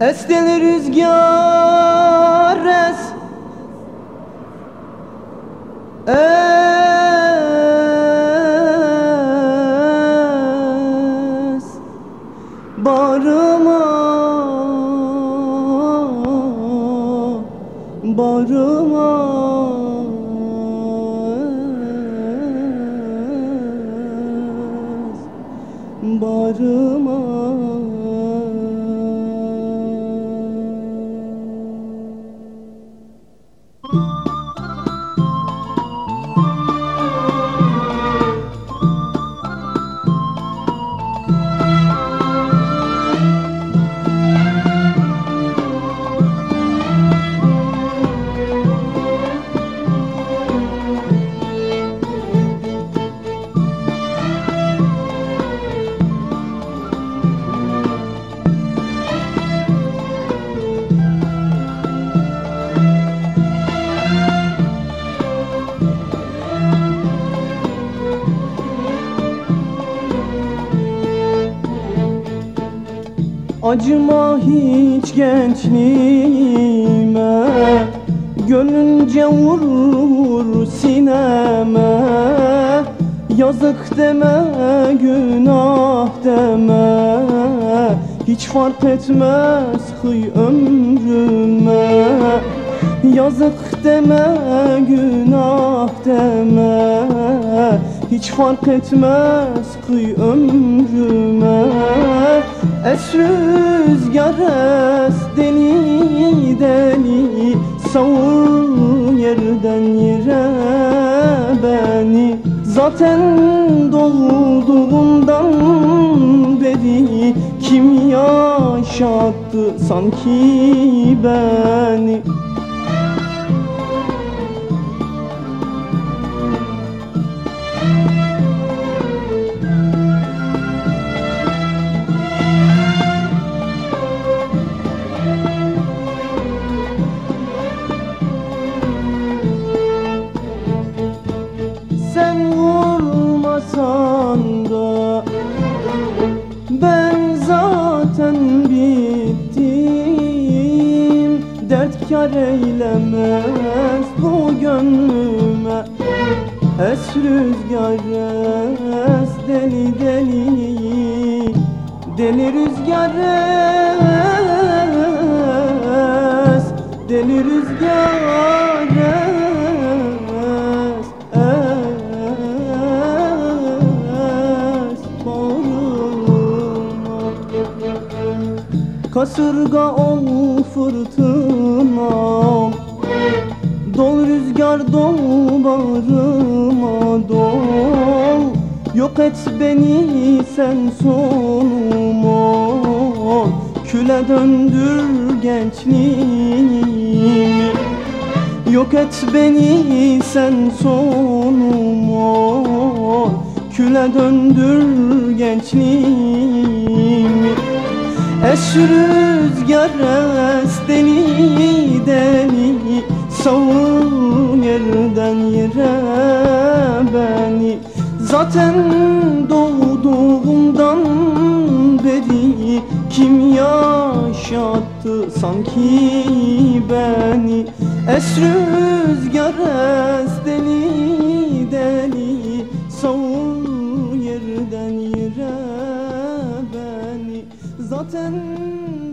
Estel rüzgar es. Es. Barıma Barıma es. Barıma Acıma hiç gençliğime Gönlünce vur vur sineme. Yazık deme günah deme. Hiç fark etmez hıy ömrüme. Yazık deme günah deme. Hiç fark etmez kıy ömrüme Es rüzgar es deli deli Savur yerden yere beni. Zaten doğduğumdan beri Kim yaşattı sanki beni bittim Dert kar eylemez bu gönlüme. Es rüzgar es deli deli Deli rüzgar es Deli rüzgar Es Kasırga ol fırtınam Dol rüzgar dol bağrıma dol. Yok et beni sen sonum ol Küle döndür gençliğimi. Yok et beni sen sonum ol Küle döndür gençliğimi Es rüzgar es deli deli Savun yerden yere beni. Zaten doğduğumdan beri Kim yaşattı sanki beni? Es rüzgar es deli Savun